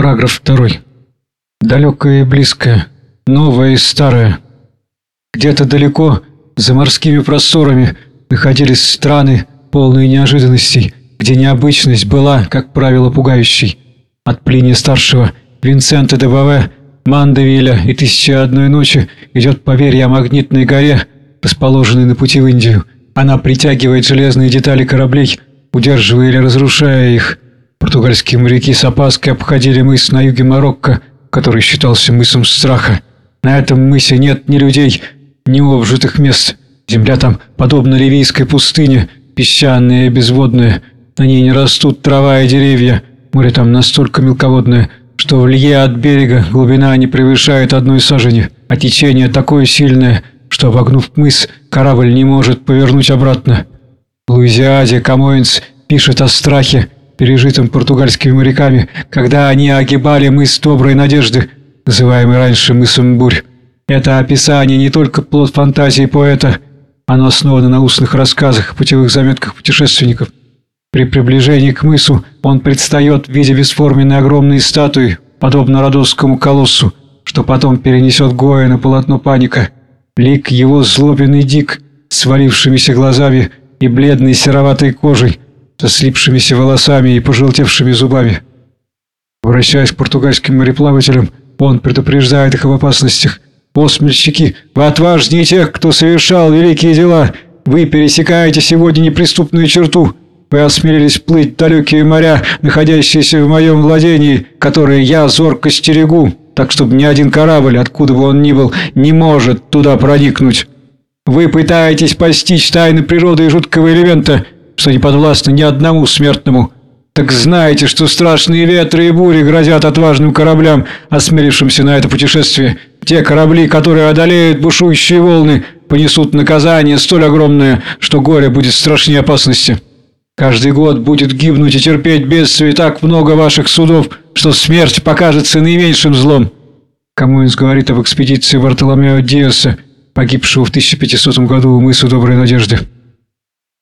Параграф 2. Далекое и близкое, новое и старое. Где-то далеко, за морскими просторами, находились страны, полные неожиданностей, где необычность была, как правило, пугающей. От Плиния Старшего, Винсента де Баве, Мандевиля и «Тысячи одной ночи» идет поверье о магнитной горе, расположенной на пути в Индию. Она притягивает железные детали кораблей, удерживая или разрушая их – Португальские моряки с опаской обходили мыс на юге Марокко, который считался мысом страха. На этом мысе нет ни людей, ни обжитых мест. Земля там подобна ливийской пустыне, песчаная и безводная. На ней не растут трава и деревья. Море там настолько мелководное, что в лье от берега глубина не превышает одной сажени, а течение такое сильное, что, обогнув мыс, корабль не может повернуть обратно. Луизиаде Камоинс пишет о страхе, пережитым португальскими моряками, когда они огибали мыс Доброй Надежды, называемый раньше мысом Бурь. Это описание не только плод фантазии поэта, оно основано на устных рассказах и путевых заметках путешественников. При приближении к мысу он предстает в виде бесформенной огромной статуи, подобно родосскому колоссу, что потом перенесет Гоя на полотно паника. Лик его злобенный дик, свалившимися глазами и бледной сероватой кожей – со слипшимися волосами и пожелтевшими зубами. Обращаясь к португальским мореплавателям, он предупреждает их об опасностях. «О, смельчаки, вы отважнее тех, кто совершал великие дела! Вы пересекаете сегодня неприступную черту!» Вы осмелились плыть в далекие моря, находящиеся в моем владении, которые я зорко стерегу, так чтобы ни один корабль, откуда бы он ни был, не может туда проникнуть. Вы пытаетесь постичь тайны природы и жуткого элемента, что не подвластны ни одному смертному. Так знаете, что страшные ветры и бури грозят отважным кораблям, осмелившимся на это путешествие. Те корабли, которые одолеют бушующие волны, понесут наказание столь огромное, что горе будет страшнее опасности. Каждый год будет гибнуть и терпеть бедствие так много ваших судов, что смерть покажется наименьшим злом. Камуинс говорит об экспедиции Вартоломео Диаса, погибшего в 1500 году у мыса Доброй Надежды.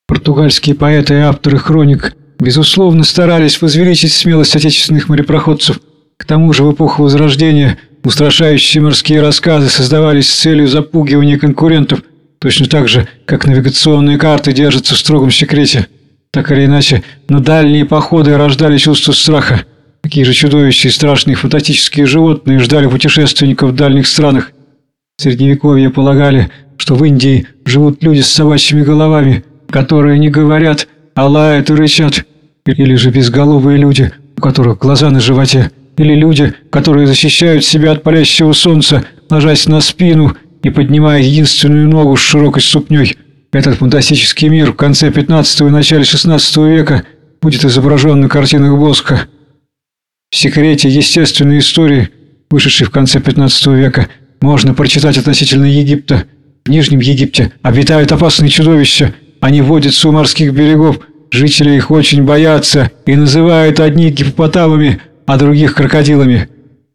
Португальские поэты и авторы хроник, безусловно, старались возвеличить смелость отечественных морепроходцев. К тому же в эпоху Возрождения устрашающие морские рассказы создавались с целью запугивания конкурентов, точно так же, как навигационные карты держатся в строгом секрете. Так или иначе, на дальние походы рождали чувство страха. Такие же чудовища и страшные фантастические животные ждали путешественников в дальних странах. В Средневековье полагали, что в Индии живут люди с собачьими головами, которые не говорят, а лают и рычат, или же безголовые люди, у которых глаза на животе, или люди, которые защищают себя от палящего солнца, ложась на спину и поднимая единственную ногу с широкой ступней. Этот фантастический мир в конце 15 и начале 16 века будет изображен на картинах Боска. В секрете естественной истории, вышедшей в конце 15 века, можно прочитать относительно Египта. В Нижнем Египте обитают опасные чудовища – они водятся у морских берегов, жители их очень боятся и называют одних гипопотамами, а других крокодилами.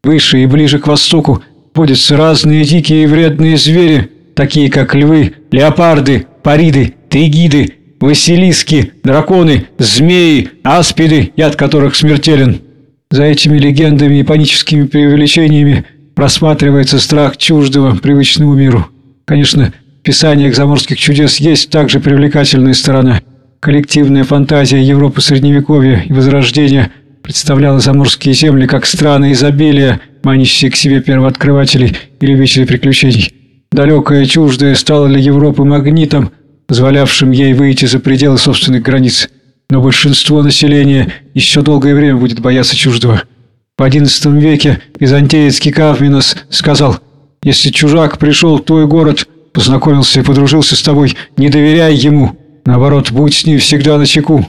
Выше и ближе к востоку водятся разные дикие и вредные звери, такие как львы, леопарды, париды, тригиды, василиски, драконы, змеи, аспиды, яд которых смертелен. За этими легендами и паническими преувеличениями просматривается страх чуждого привычному миру. Конечно, писаниях заморских чудес есть также привлекательная сторона. Коллективная фантазия Европы Средневековья и Возрождения представляла заморские земли как страны изобилия, манящие к себе первооткрывателей и любителей приключений. Далекое чуждое стало для Европы магнитом, позволявшим ей выйти за пределы собственных границ. Но большинство населения еще долгое время будет бояться чуждого. В XI веке византеец Кавминос сказал, «Если чужак пришел в твой город, познакомился и подружился с тобой, не доверяй ему. Наоборот, будь с ним всегда на чеку.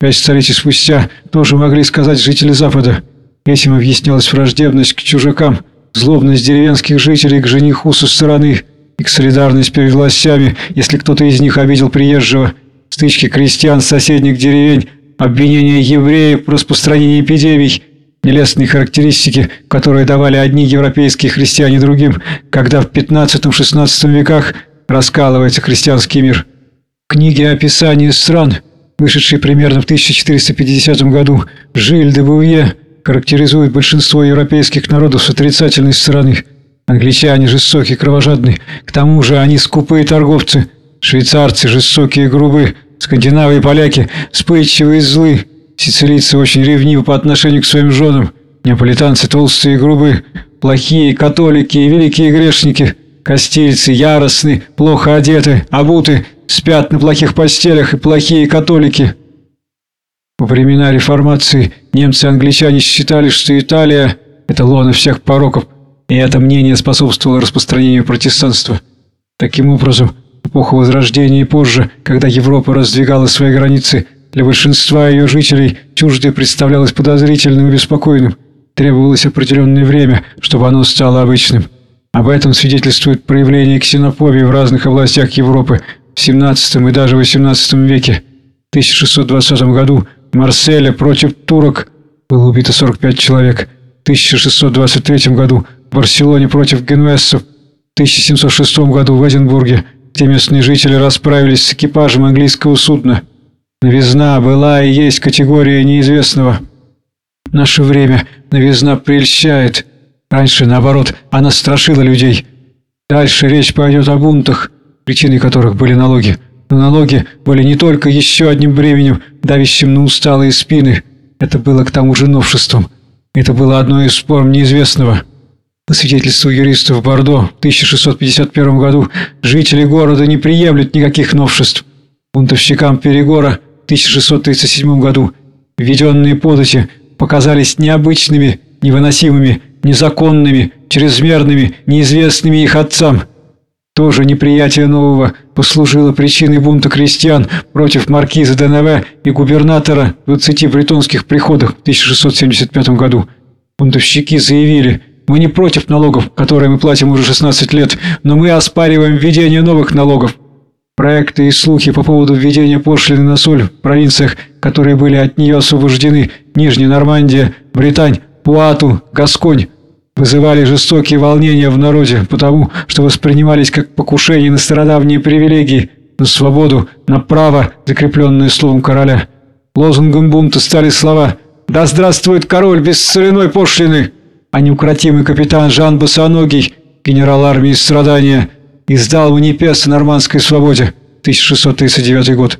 Пять столетий спустя тоже могли сказать жители Запада. Этим объяснялась враждебность к чужакам, злобность деревенских жителей к жениху со стороны, их солидарность перед властями, если кто-то из них обидел приезжего, стычки крестьян соседних деревень, обвинения евреев в распространении эпидемий – нелестные характеристики, которые давали одни европейские христиане другим, когда в 15-16 веках раскалывается христианский мир. Книги описания стран, вышедшие примерно в 1450 году, Жиль де Бувье, характеризует большинство европейских народов с отрицательной стороны. Англичане жестокие, кровожадные, к тому же они скупые торговцы, швейцарцы жестокие и грубые, скандинавы и поляки вспыльчивые и злы, сицилийцы очень ревнивы по отношению к своим женам, неаполитанцы толстые и грубые, плохие католики и великие грешники, кастильцы яростны, плохо одеты, обуты, спят на плохих постелях и плохие католики. Во времена реформации немцы и англичане считали, что Италия – это лона всех пороков, и это мнение способствовало распространению протестанства. Таким образом, в эпоху Возрождения и позже, когда Европа раздвигала свои границы, для большинства ее жителей чуждое представлялось подозрительным и беспокойным. Требовалось определенное время, чтобы оно стало обычным. Об этом свидетельствует проявление ксенофобии в разных областях Европы в XVII и даже XVIII веке. В 1620 году в Марселе против турок было убито 45 человек. В 1623 году в Барселоне против генуэзцев. В 1706 году в Эдинбурге, где местные жители расправились с экипажем английского судна. Новизна была и есть категория неизвестного. В наше время новизна прельщает. Раньше, наоборот, она страшила людей. Дальше речь пойдет о бунтах, причиной которых были налоги. Но налоги были не только еще одним бременем, давящим на усталые спины. Это было к тому же новшеством. Это было одно из форм неизвестного. По свидетельству юристов Бордо, в 1651 году жители города не приемлют никаких новшеств. Бунтовщикам Перегора 1637 году введенные подати показались необычными, невыносимыми, незаконными, чрезмерными, неизвестными их отцам – тоже неприятие нового послужило причиной бунта крестьян против маркиза ДНВ и губернатора 20 бретонских приходов в 1675 году. Бунтовщики заявили, мы не против налогов, которые мы платим уже 16 лет, но мы оспариваем введение новых налогов. Проекты и слухи по поводу введения пошлины на соль в провинциях, которые были от нее освобождены, Нижняя Нормандия, Британь, Пуату, Гасконь, вызывали жестокие волнения в народе, потому что воспринимались как покушение на стародавние привилегии, на свободу, на право, закрепленное словом короля. Лозунгом бунта стали слова «Да здравствует король без соляной пошлины!» А неукротимый капитан Жан Босоногий, генерал армии страдания, издал манифест о нормандской свободе, 1639 год.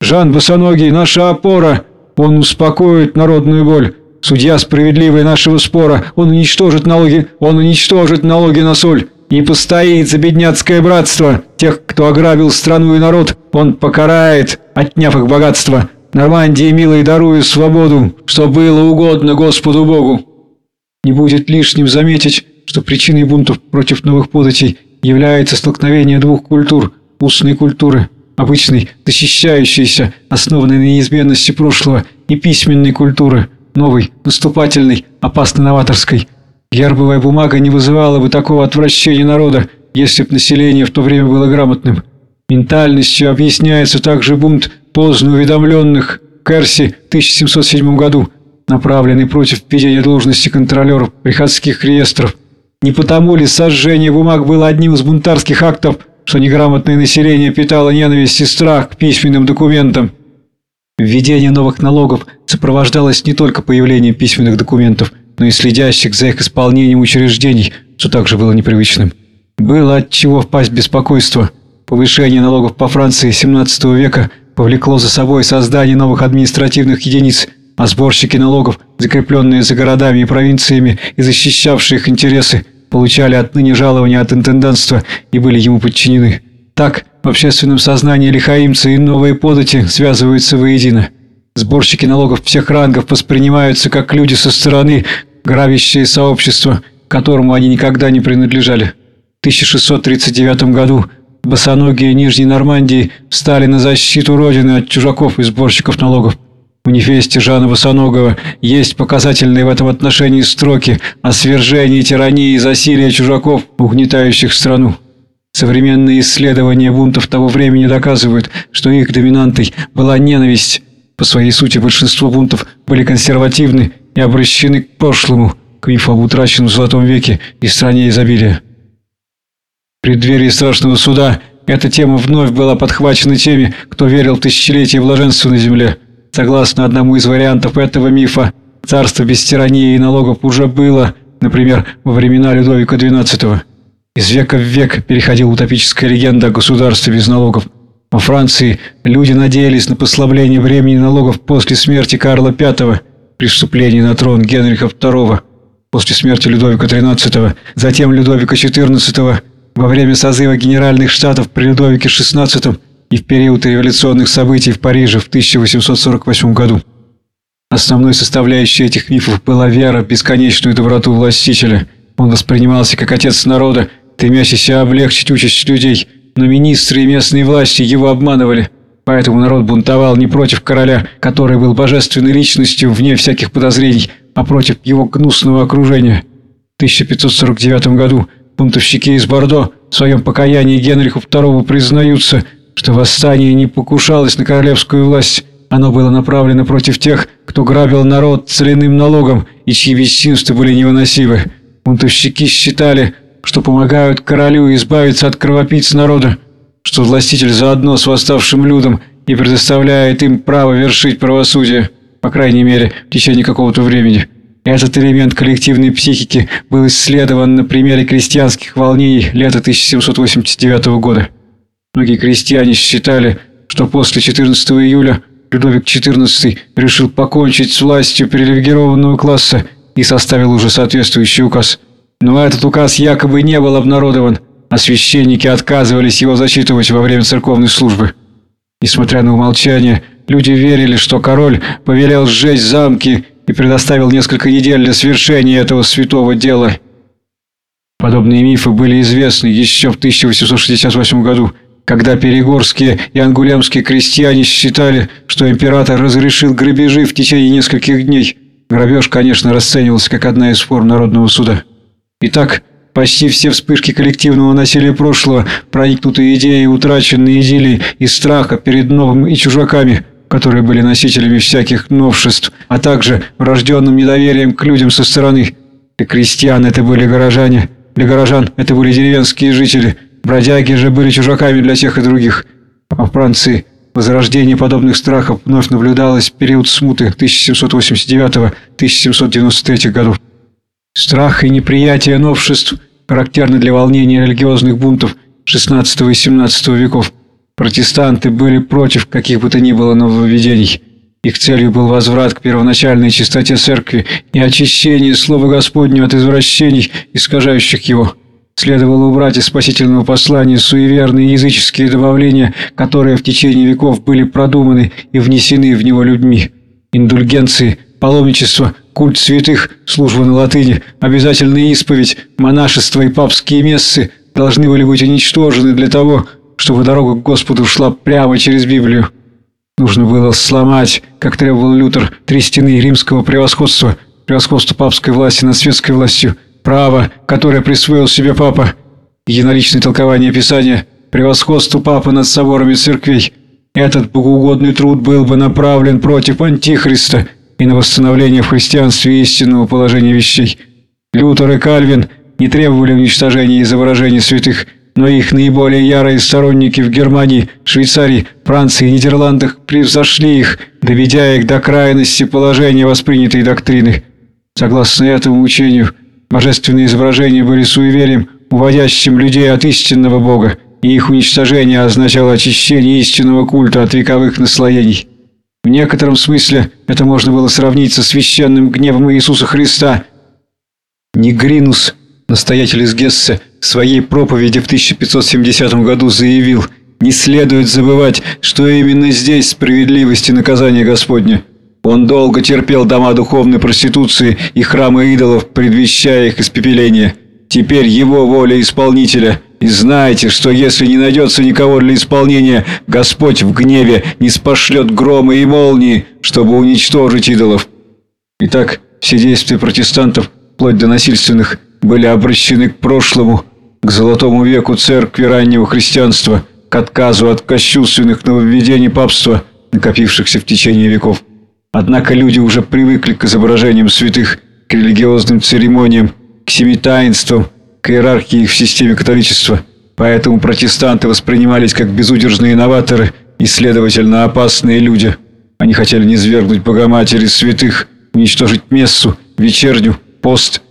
«Жан Босоногий – наша опора! Он успокоит народную боль!» Судья справедливый нашего спора, он уничтожит налоги, он уничтожит налоги на соль и постоит за бедняцкое братство. Тех, кто ограбил страну и народ, он покарает, отняв их богатство. Нормандии, милой, дарую свободу, что было угодно Господу Богу. Не будет лишним заметить, что причиной бунтов против новых податей является столкновение двух культур – устной культуры, обычной, защищающейся, основанной на неизменности прошлого, и письменной культуры – новой, наступательной, опасно-новаторской. Гербовая бумага не вызывала бы такого отвращения народа, если б население в то время было грамотным. Ментальностью объясняется также бунт поздно уведомленных Керси в 1707 году, направленный против введения должности контролеров приходских реестров. Не потому ли сожжение бумаг было одним из бунтарских актов, что неграмотное население питало ненависть и страх к письменным документам? Введение новых налогов сопровождалось не только появлением письменных документов, но и следящих за их исполнением учреждений, что также было непривычным. Было от чего впасть в беспокойство. Повышение налогов по Франции XVII века повлекло за собой создание новых административных единиц, а сборщики налогов, закрепленные за городами и провинциями и защищавшие их интересы, получали отныне жалования от интендантства и были ему подчинены. Так, в общественном сознании лихаимцы и новые подати связываются воедино. Сборщики налогов всех рангов воспринимаются как люди со стороны, грабящие сообщество, которому они никогда не принадлежали. В 1639 году босоногие Нижней Нормандии встали на защиту Родины от чужаков и сборщиков налогов. Манифесте Жана Босоногова есть показательные в этом отношении строки о свержении тирании и засилии чужаков, угнетающих страну. Современные исследования бунтов того времени доказывают, что их доминантой была ненависть. По своей сути большинство бунтов были консервативны и обращены к прошлому, к мифу об утраченном Золотом веке и стране изобилия. В преддверии страшного суда эта тема вновь была подхвачена теми, кто верил в тысячелетие блаженства на земле. Согласно одному из вариантов этого мифа, царство без тирании и налогов уже было, например, во времена Людовика XII. Из века в век переходила утопическая легенда о государстве без налогов. Во Франции люди надеялись на послабление времени налогов после смерти Карла V, при вступлении на трон Генриха II, после смерти Людовика XIII, затем Людовика XIV, во время созыва Генеральных Штатов при Людовике XVI и в период революционных событий в Париже в 1848 году. Основной составляющей этих мифов была вера в бесконечную доброту властителя. Он воспринимался как отец народа, стремящийся облегчить участь людей – но министры и местные власти его обманывали. Поэтому народ бунтовал не против короля, который был божественной личностью вне всяких подозрений, а против его гнусного окружения. В 1549 году бунтовщики из Бордо в своем покаянии Генриху II признаются, что восстание не покушалось на королевскую власть, оно было направлено против тех, кто грабил народ целяным налогом и чьи бесчинства были невыносимы. Бунтовщики считали, что помогают королю избавиться от кровопийц народа, что властитель заодно с восставшим людом и предоставляет им право вершить правосудие, по крайней мере, в течение какого-то времени. Этот элемент коллективной психики был исследован на примере крестьянских волнений лета 1789 года. Многие крестьяне считали, что после 14 июля Людовик XIV решил покончить с властью привилегированного класса и составил уже соответствующий указ – но этот указ якобы не был обнародован, а священники отказывались его зачитывать во время церковной службы. Несмотря на умолчание, люди верили, что король повелел сжечь замки и предоставил несколько недель для свершения этого святого дела. Подобные мифы были известны еще в 1868 году, когда перегорские и ангулемские крестьяне считали, что император разрешил грабежи в течение нескольких дней. Грабеж, конечно, расценивался как одна из форм народного суда. Итак, почти все вспышки коллективного насилия прошлого, проникнутые идеей утраченной идиллии и страха перед новым и чужаками, которые были носителями всяких новшеств, а также врожденным недоверием к людям со стороны. Для крестьян это были горожане, для горожан это были деревенские жители, бродяги же были чужаками для тех и других. Во Франции возрождение подобных страхов вновь наблюдалось в период смуты 1789-1793 годов. Страх и неприятие новшеств характерны для волнения религиозных бунтов XVI и XVII веков. Протестанты были против каких бы то ни было нововведений. Их целью был возврат к первоначальной чистоте церкви и очищение Слова Господнего от извращений, искажающих его. Следовало убрать из спасительного послания суеверные языческие добавления, которые в течение веков были продуманы и внесены в него людьми. Индульгенции, паломничество, культ святых, служба на латыни, обязательная исповедь, монашество и папские мессы должны были быть уничтожены для того, чтобы дорога к Господу шла прямо через Библию. Нужно было сломать, как требовал Лютер, три стены римского превосходства, превосходство папской власти над светской властью, право, которое присвоил себе папа, единоличное толкование Писания, превосходство папы над соборами церквей. Этот богоугодный труд был бы направлен против Антихриста – и на восстановление в христианстве истинного положения вещей. Лютер и Кальвин не требовали уничтожения из-за выражения святых, но их наиболее ярые сторонники в Германии, Швейцарии, Франции и Нидерландах превзошли их, доведя их до крайности положения воспринятой доктрины. Согласно этому учению, божественные изображения были суеверием, уводящим людей от истинного Бога, и их уничтожение означало очищение истинного культа от вековых наслоений. В некотором смысле это можно было сравнить со священным гневом Иисуса Христа. Негринус, настоятель из Гессе, в своей проповеди в 1570 году заявил, не следует забывать, что именно здесь справедливость и наказание Господне. Он долго терпел дома духовной проституции и храмы идолов, предвещая их испепеление. Теперь его воля исполнителя – и знайте, что если не найдется никого для исполнения, Господь в гневе не спошлет громы и молнии, чтобы уничтожить идолов. Итак, все действия протестантов, вплоть до насильственных, были обращены к прошлому, к золотому веку церкви раннего христианства, к отказу от кощунственных нововведений папства, накопившихся в течение веков. Однако люди уже привыкли к изображениям святых, к религиозным церемониям, к семи таинствам, к иерархии в системе католичества, поэтому протестанты воспринимались как безудержные новаторы и, следовательно, опасные люди. Они хотели низвергнуть Богоматери святых, уничтожить мессу, вечерню, пост.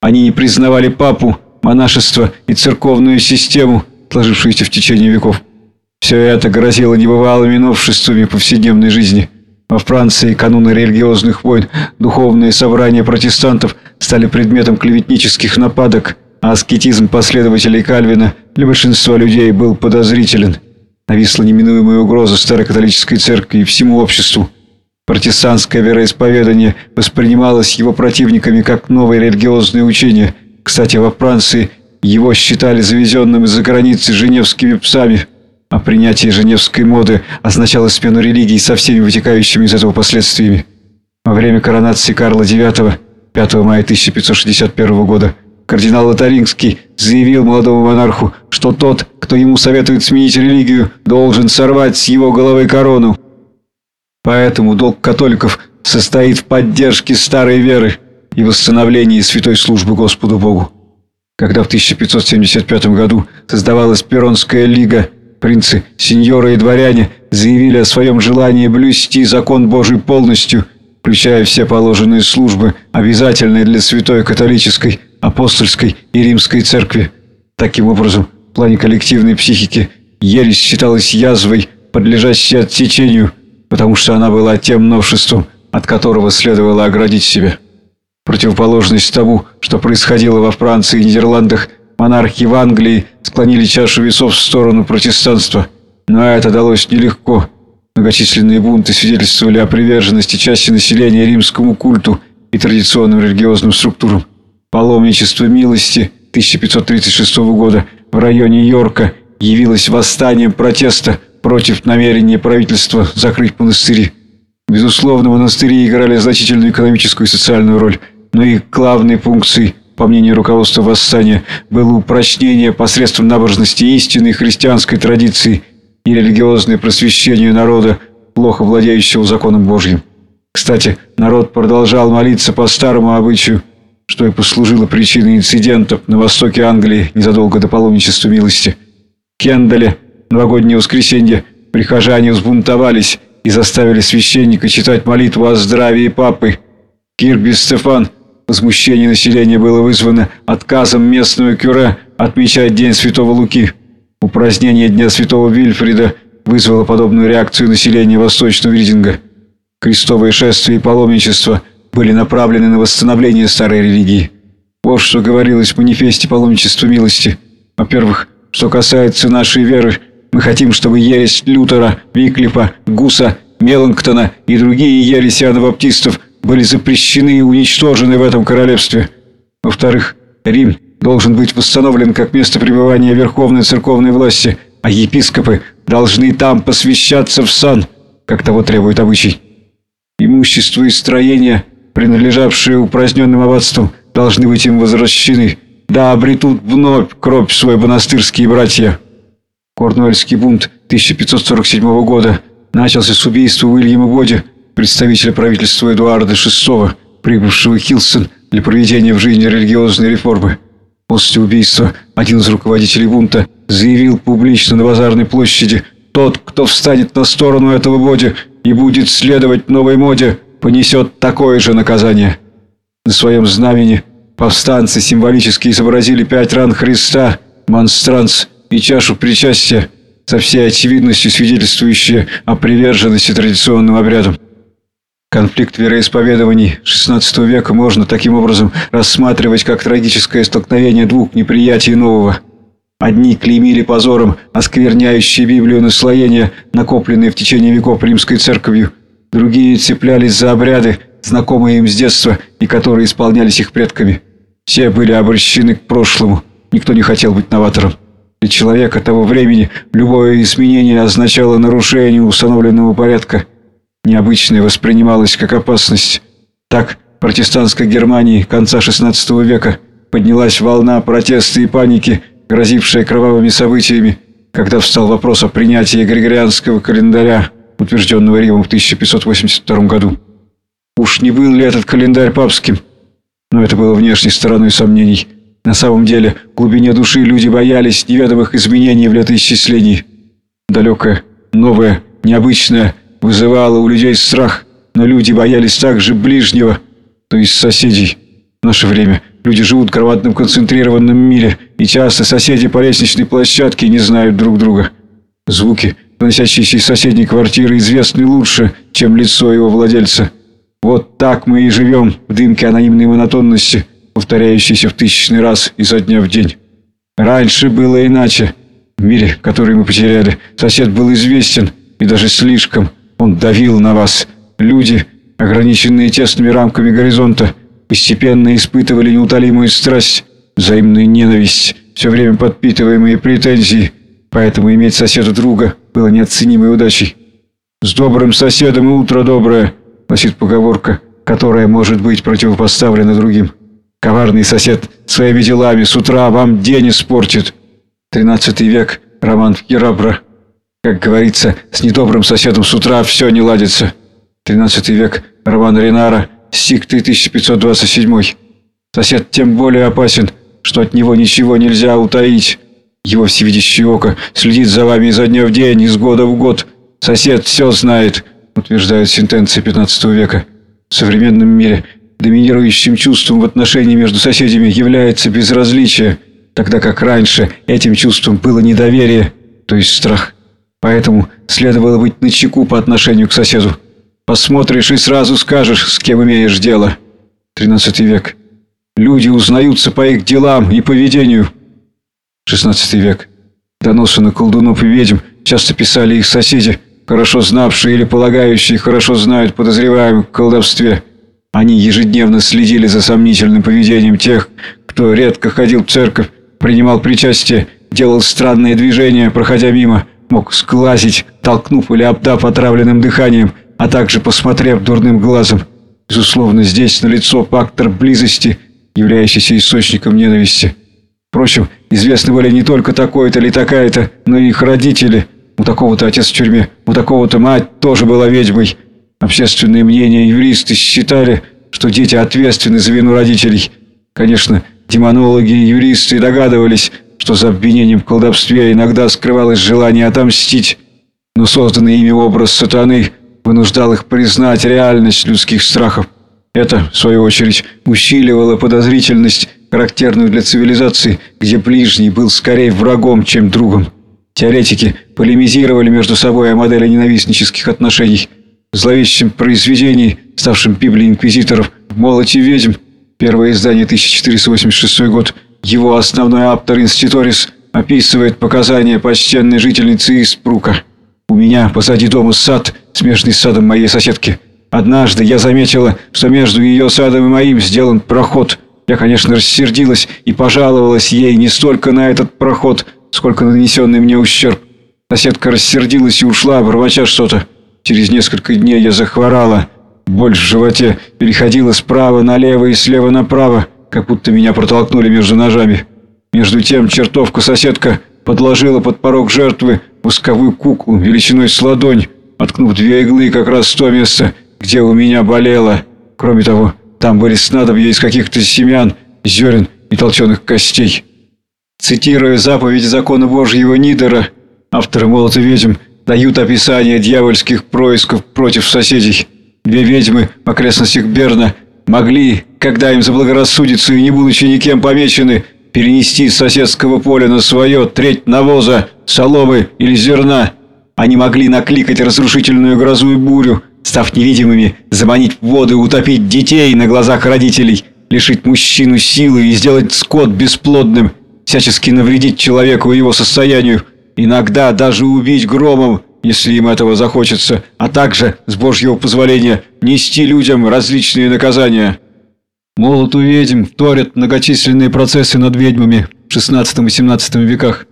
Они не признавали папу, монашество и церковную систему, сложившуюся в течение веков. Все это грозило небывалыми новшествами повседневной жизни. Во Франции кануны религиозных войн духовные собрания протестантов стали предметом клеветнических нападок, а аскетизм последователей Кальвина для большинства людей был подозрителен. Нависла неминуемая угроза старой католической церкви и всему обществу. Протестантское вероисповедание воспринималось его противниками как новое религиозное учение. Кстати, во Франции его считали завезенным из-за границы женевскими псами – а принятие женевской моды означало смену религии со всеми вытекающими из этого последствиями. Во время коронации Карла IX 5 мая 1561 года кардинал Лотарингский заявил молодому монарху, что тот, кто ему советует сменить религию, должен сорвать с его головы корону. Поэтому долг католиков состоит в поддержке старой веры и восстановлении святой службы Господу Богу. Когда в 1575 году создавалась Перонская лига – принцы, сеньоры и дворяне заявили о своем желании блюсти закон Божий полностью, включая все положенные службы, обязательные для святой католической, апостольской и римской церкви. Таким образом, в плане коллективной психики ересь считалась язвой, подлежащей отсечению, потому что она была тем новшеством, от которого следовало оградить себя. Противоположность тому, что происходило во Франции и Нидерландах – Монархи в Англии склонили чашу весов в сторону протестанства, но это далось нелегко. Многочисленные бунты свидетельствовали о приверженности части населения римскому культу и традиционным религиозным структурам. Паломничество милости 1536 года в районе Йорка явилось восстанием протеста против намерения правительства закрыть монастыри. Безусловно, монастыри играли значительную экономическую и социальную роль, но их главной функцией – по мнению руководства восстания, было упрочнение посредством набожности истинной христианской традиции и религиозное просвещение народа, плохо владеющего законом Божьим. Кстати, народ продолжал молиться по старому обычаю, что и послужило причиной инцидентов на востоке Англии незадолго до паломничества милости. В Кендале, новогоднее воскресенье, прихожане взбунтовались и заставили священника читать молитву о здравии папы. Кирби Стефан – Возмущение населения было вызвано отказом местного кюре отмечать День Святого Луки. Упразднение Дня Святого Вильфрида вызвало подобную реакцию населения Восточного Ридинга. Крестовые шествия и паломничество были направлены на восстановление старой религии. Вот что говорилось в манифесте паломничества милости. Во-первых, что касается нашей веры, мы хотим, чтобы ересь Лютера, Виклипа, Гуса, Меланктона и другие ереси анабаптистов были запрещены и уничтожены в этом королевстве. Во-вторых, Рим должен быть восстановлен как место пребывания верховной церковной власти, а епископы должны там посвящаться в сан, как того требует обычай. Имущество и строения, принадлежавшие упраздненным аббатствам, должны быть им возвращены, да обретут вновь кровь свой монастырские братья. Корнуэльский бунт 1547 года начался с убийства Уильяма Боди, представителя правительства Эдуарда VI, прибывшего Хилсон для проведения в жизни религиозной реформы. После убийства один из руководителей бунта заявил публично на базарной площади «Тот, кто встанет на сторону этого боди и будет следовать новой моде, понесет такое же наказание». На своем знамени повстанцы символически изобразили пять ран Христа, монстранс и чашу причастия, со всей очевидностью свидетельствующие о приверженности традиционным обрядам. Конфликт вероисповедований XVI века можно таким образом рассматривать как трагическое столкновение двух неприятий нового. Одни клеймили позором оскверняющие Библию наслоения, накопленные в течение веков римской церковью. Другие цеплялись за обряды, знакомые им с детства и которые исполнялись их предками. Все были обращены к прошлому. Никто не хотел быть новатором. Для человека того времени любое изменение означало нарушение установленного порядка – необычное воспринималось как опасность. Так, в протестантской Германии конца XVI века поднялась волна протеста и паники, грозившая кровавыми событиями, когда встал вопрос о принятии Григорианского календаря, утвержденного Римом в 1582 году. Уж не был ли этот календарь папским? Но это было внешней стороной сомнений. На самом деле, в глубине души люди боялись неведомых изменений в летоисчислении. Далекое, новое, необычное – вызывало у людей страх, но люди боялись также ближнего, то есть соседей. В наше время люди живут в громадном концентрированном мире, и часто соседи по лестничной площадке не знают друг друга. Звуки, доносящиеся из соседней квартиры, известны лучше, чем лицо его владельца. Вот так мы и живем в дымке анонимной монотонности, повторяющейся в тысячный раз изо дня в день. Раньше было иначе. В мире, который мы потеряли, сосед был известен, и даже слишком. Он давил на вас. Люди, ограниченные тесными рамками горизонта, постепенно испытывали неутолимую страсть, взаимную ненависть, все время подпитываемые претензии, поэтому иметь соседа друга было неоценимой удачей. «С добрым соседом и утро доброе», — гласит поговорка, которая может быть противопоставлена другим. Коварный сосед своими делами с утра вам день испортит. Тринадцатый век, роман Херабра. Как говорится, с недобрым соседом с утра все не ладится. Тринадцатый век, роман Ренара, Сик 1527. Сосед тем более опасен, что от него ничего нельзя утаить. Его всевидящее око следит за вами изо дня в день, из года в год. Сосед все знает, утверждают сентенции 15 века. В современном мире Доминирующим чувством в отношении между соседями является безразличие, тогда как раньше этим чувством было недоверие, то есть страх. Поэтому следовало быть начеку по отношению к соседу. Посмотришь и сразу скажешь, с кем имеешь дело. 13 век. Люди узнаются по их делам и поведению. 16 век. Доносы на колдунов и ведьм часто писали их соседи, хорошо знавшие или полагающие хорошо знают подозреваемых в колдовстве. Они ежедневно следили за сомнительным поведением тех, кто редко ходил в церковь, принимал причастие, делал странные движения, проходя мимо, мог сглазить, толкнув или обдав отравленным дыханием, а также посмотрев дурным глазом. Безусловно, здесь налицо фактор близости, являющийся источником ненависти. Впрочем, известны были не только такой-то или такая-то, но и их родители. У такого-то отец в тюрьме, у такого-то мать тоже была ведьмой. Общественное мнение юристы считали, что дети ответственны за вину родителей. Конечно, демонологи и юристы догадывались, что за обвинением в колдовстве иногда скрывалось желание отомстить, но созданный ими образ сатаны вынуждал их признать реальность людских страхов. Это, в свою очередь, усиливало подозрительность, характерную для цивилизации, где ближний был скорее врагом, чем другом. Теоретики полемизировали между собой о модели ненавистнических отношений – в зловещем произведении, ставшем Библией инквизиторов «Молоте ведьм», первое издание 1486 год, его основной автор Инститорис описывает показания почтенной жительницы Испрука. «У меня позади дома сад, смежный с садом моей соседки. Однажды я заметила, что между ее садом и моим сделан проход. Я, конечно, рассердилась и пожаловалась ей не столько на этот проход, сколько на нанесенный мне ущерб. Соседка рассердилась и ушла, бормоча что-то. Через несколько дней я захворала. Боль в животе переходила справа налево и слева направо, как будто меня протолкнули между ножами. Между тем чертовка-соседка подложила под порог жертвы восковую куклу величиной с ладонь, откнув две иглы как раз в то место, где у меня болело. Кроме того, там были снадобья из каких-то семян, зерен и толченых костей. Цитируя заповедь закона Божьего Нидера, автора «Молота ведьм», дают описание дьявольских происков против соседей. Две ведьмы в окрестностях Берна могли, когда им заблагорассудится и не будучи никем помечены, перенести с соседского поля на свое треть навоза, соломы или зерна. Они могли накликать разрушительную грозу и бурю, став невидимыми, заманить в воды, утопить детей на глазах родителей, лишить мужчину силы и сделать скот бесплодным, всячески навредить человеку и его состоянию – иногда даже убить громом, если им этого захочется, а также, с божьего позволения, нести людям различные наказания. Молот у ведьм вторят многочисленные процессы над ведьмами в XVI и XVII веках.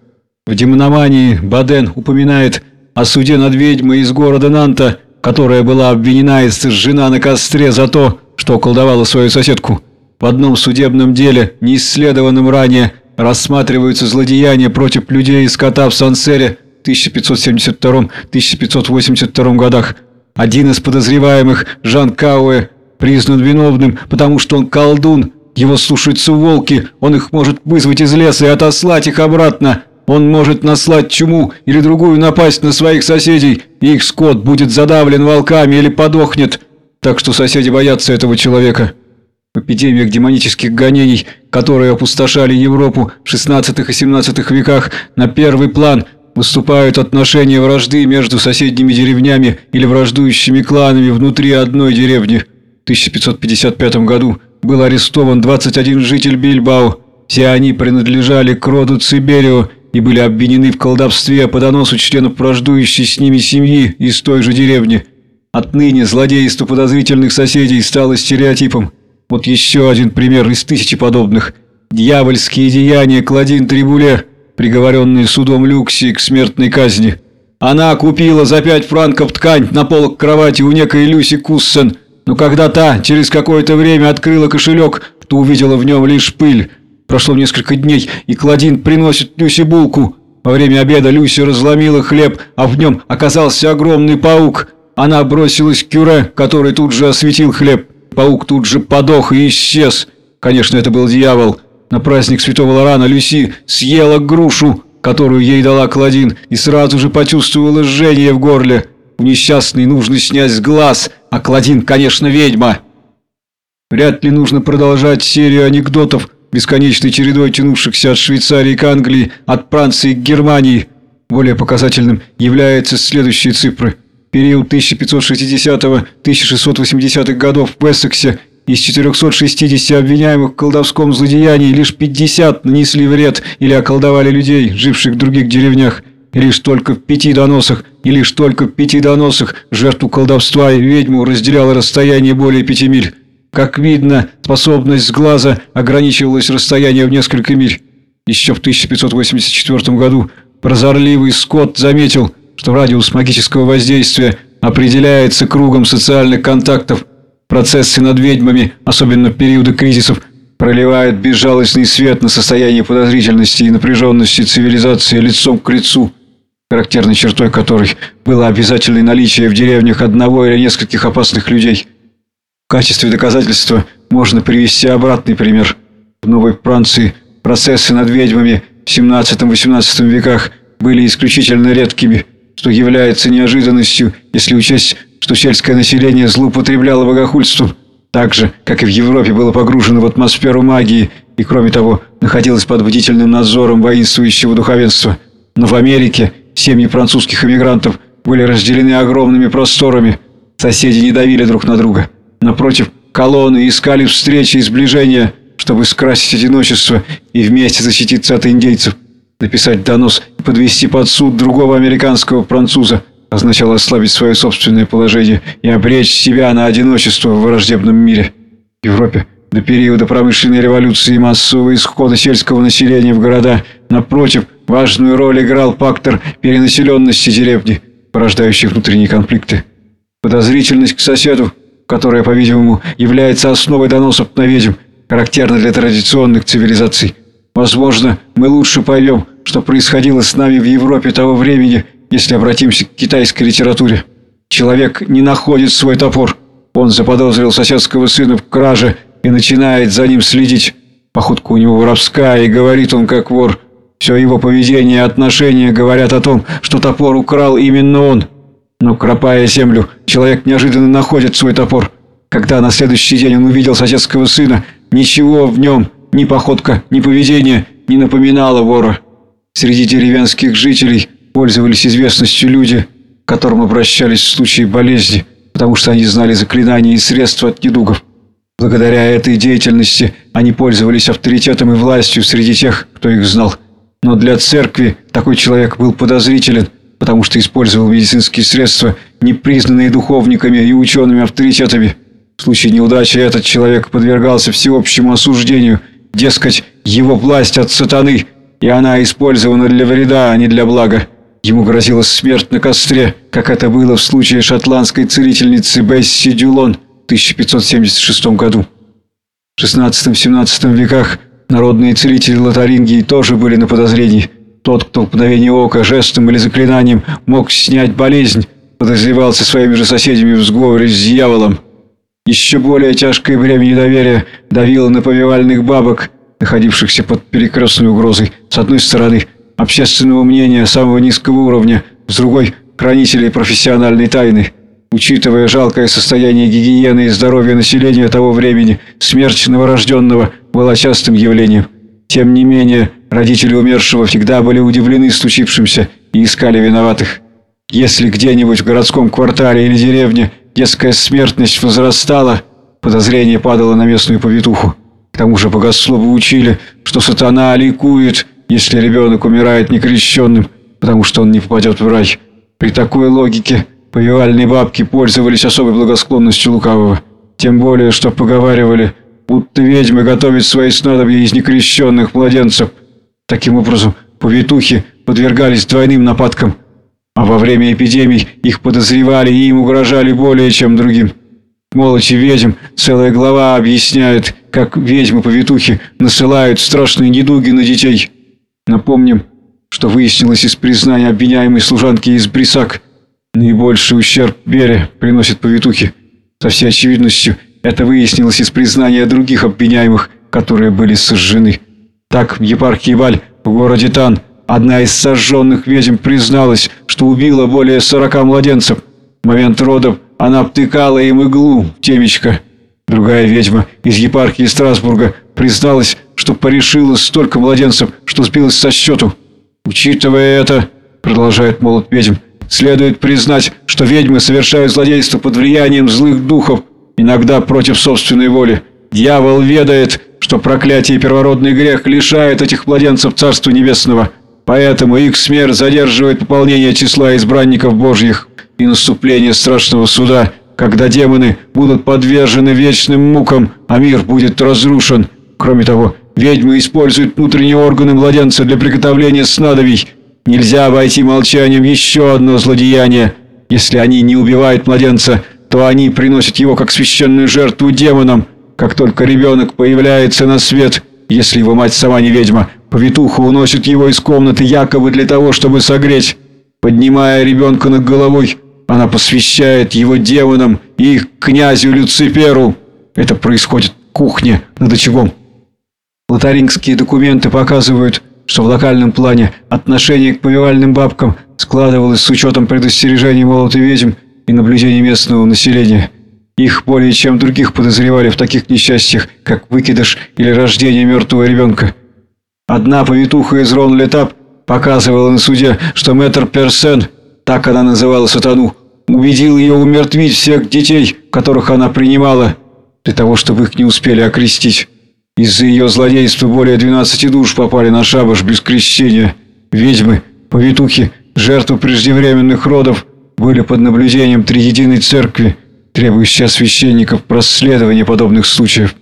В демономании Баден упоминает о суде над ведьмой из города Нанта, которая была обвинена и сожжена на костре за то, что колдовала свою соседку. В одном судебном деле, неисследованном ранее, рассматриваются злодеяния против людей и скота в Сансере 1572-1582 годах. Один из подозреваемых, Жан Кауэ, признан виновным, потому что он колдун. Его слушаются волки, он их может вызвать из леса и отослать их обратно. Он может наслать чуму или другую напасть на своих соседей, и их скот будет задавлен волками или подохнет. так что соседи боятся этого человека. В эпидемиях демонических гонений, которые опустошали Европу в XVI и XVII веках, на первый план выступают отношения вражды между соседними деревнями или враждующими кланами внутри одной деревни. В 1555 году был арестован 21 житель Бильбао. Все они принадлежали к роду Циберио и были обвинены в колдовстве по доносу членов враждующей с ними семьи из той же деревни. Отныне злодейство подозрительных соседей стало стереотипом. Вот еще один пример из тысячи подобных. Дьявольские деяния Кладин Трибуле, приговоренные судом Люкси к смертной казни. Она купила за пять франков ткань на полок кровати у некой Люси Куссен, но когда та через какое-то время открыла кошелек, то увидела в нем лишь пыль. Прошло несколько дней, и Кладин приносит Люси булку. Во время обеда Люси разломила хлеб, а в нем оказался огромный паук. Она бросилась к Кюре, который тут же осветил хлеб. Паук тут же подох и исчез. Конечно, это был дьявол. На праздник Святого Лорана Люси съела грушу, которую ей дала Кладин, и сразу же почувствовала жжение в горле. У несчастной нужно снять с глаз, а Кладин, конечно, ведьма. Вряд ли нужно продолжать серию анекдотов, бесконечной чередой тянувшихся от Швейцарии к Англии, от Франции к Германии. Более показательным являются следующие цифры. Период 1560-1680-х годов в Эссексе из 460 обвиняемых в колдовском злодеянии лишь 50 нанесли вред или околдовали людей, живших в других деревнях. И лишь только в пяти доносах, и лишь только в пяти доносах жертву колдовства и ведьму разделяло расстояние более пяти миль. Как видно, способность с глаза ограничивалась расстоянием в несколько миль. Еще в 1584 году прозорливый Скотт заметил, что радиус магического воздействия определяется кругом социальных контактов. Процессы над ведьмами, особенно в периоды кризисов, проливают безжалостный свет на состояние подозрительности и напряженности цивилизации лицом к лицу – характерной чертой которой было обязательное наличие в деревнях одного или нескольких опасных людей. В качестве доказательства можно привести обратный пример. В Новой Франции процессы над ведьмами в 17-18 веках были исключительно редкими, что является неожиданностью, если учесть, что сельское население злоупотребляло богохульством, так же, как и в Европе было погружено в атмосферу магии и, кроме того, находилось под бдительным надзором воинствующего духовенства. Но в Америке Семьи французских эмигрантов были разделены огромными просторами. Соседи не давили друг на друга. Напротив, колонны искали встречи и сближения, чтобы скрасить одиночество и вместе защититься от индейцев. Написать донос и подвести под суд другого американского француза означало ослабить свое собственное положение и обречь себя на одиночество в враждебном мире. В Европе до периода промышленной революции и массового исхода сельского населения в города, напротив, Важную роль играл фактор перенаселенности деревни, порождающий внутренние конфликты. Подозрительность к соседу, которая, по-видимому, является основой доносов на ведьм, характерна для традиционных цивилизаций. Возможно, мы лучше поймем, что происходило с нами в Европе того времени, если обратимся к китайской литературе. Человек не находит свой топор. Он заподозрил соседского сына в краже и начинает за ним следить. Походка у него воровская, и говорит он как вор – все его поведение и отношения говорят о том, что топор украл именно он. Но, кропая землю, человек неожиданно находит свой топор. Когда на следующий день он увидел соседского сына, ничего в нем, ни походка, ни поведение, не напоминало вора. Среди деревенских жителей пользовались известностью люди, к которым обращались в случае болезни, потому что они знали заклинания и средства от недугов. Благодаря этой деятельности они пользовались авторитетом и властью среди тех, кто их знал. Но для церкви такой человек был подозрителен, потому что использовал медицинские средства, не признанные духовниками и учеными авторитетами. В случае неудачи этот человек подвергался всеобщему осуждению, дескать, его власть от сатаны, и она использована для вреда, а не для блага. Ему грозила смерть на костре, как это было в случае шотландской целительницы Бесси Дюлон в 1576 году. В XVI-XVII веках Народные целители Лотарингии тоже были на подозрении. Тот, кто в мгновение ока, жестом или заклинанием мог снять болезнь, подозревался своими же соседями в сговоре с дьяволом. Еще более тяжкое бремя недоверия давило на повивальных бабок, находившихся под перекрестной угрозой. С одной стороны, общественного мнения самого низкого уровня, с другой – хранителей профессиональной тайны. Учитывая жалкое состояние гигиены и здоровья населения того времени, смерть новорожденного была частым явлением. Тем не менее, родители умершего всегда были удивлены случившимся и искали виноватых. Если где-нибудь в городском квартале или деревне детская смертность возрастала, подозрение падало на местную повитуху. К тому же богословы учили, что сатана ликует, если ребенок умирает некрещенным, потому что он не попадет в рай. При такой логике повивальные бабки пользовались особой благосклонностью лукавого. Тем более, что поговаривали, будто ведьмы готовят свои снадобья из некрещенных младенцев. Таким образом, повитухи подвергались двойным нападкам, а во время эпидемий их подозревали и им угрожали более чем другим. Молочи ведьм целая глава объясняет, как ведьмы-повитухи насылают страшные недуги на детей. Напомним, что выяснилось из признания обвиняемой служанки из Брисак. Наибольший ущерб Бере приносит повитухи. Со всей очевидностью, это выяснилось из признания других обвиняемых, которые были сожжены. Так, в епархии Валь в городе Тан одна из сожженных ведьм призналась, что убила более 40 младенцев. В момент родов она обтыкала им иглу в темечко. Другая ведьма из епархии Страсбурга призналась, что порешила столько младенцев, что сбилась со счету. «Учитывая это, — продолжает молот ведьм, — следует признать, что ведьмы совершают злодейство под влиянием злых духов, иногда против собственной воли. Дьявол ведает, что проклятие и первородный грех лишает этих младенцев Царства Небесного, поэтому их смерть задерживает пополнение числа избранников Божьих и наступление страшного суда, когда демоны будут подвержены вечным мукам, а мир будет разрушен. Кроме того, ведьмы используют внутренние органы младенца для приготовления снадобий. Нельзя обойти молчанием еще одно злодеяние. Если они не убивают младенца, то они приносят его как священную жертву демонам. Как только ребенок появляется на свет, если его мать сама не ведьма, повитуха уносит его из комнаты якобы для того, чтобы согреть. Поднимая ребенка над головой, она посвящает его демонам и их князю Люциферу. Это происходит в кухне над очагом. Лотарингские документы показывают, что в локальном плане отношение к повивальным бабкам складывалось с учетом предостережений молот и ведьм и наблюдений местного населения. Их более чем других подозревали в таких несчастьях, как выкидыш или рождение мертвого ребенка. Одна повитуха из Рон-Летап показывала на суде, что мэтр Персен, так она называла сатану, убедил ее умертвить всех детей, которых она принимала, для того, чтобы их не успели окрестить. Из-за ее злодейства более 12 душ попали на шабаш без крещения. Ведьмы, повитухи, жертвы преждевременных родов были под наблюдением Триединой Церкви, требующей от священников расследования подобных случаев.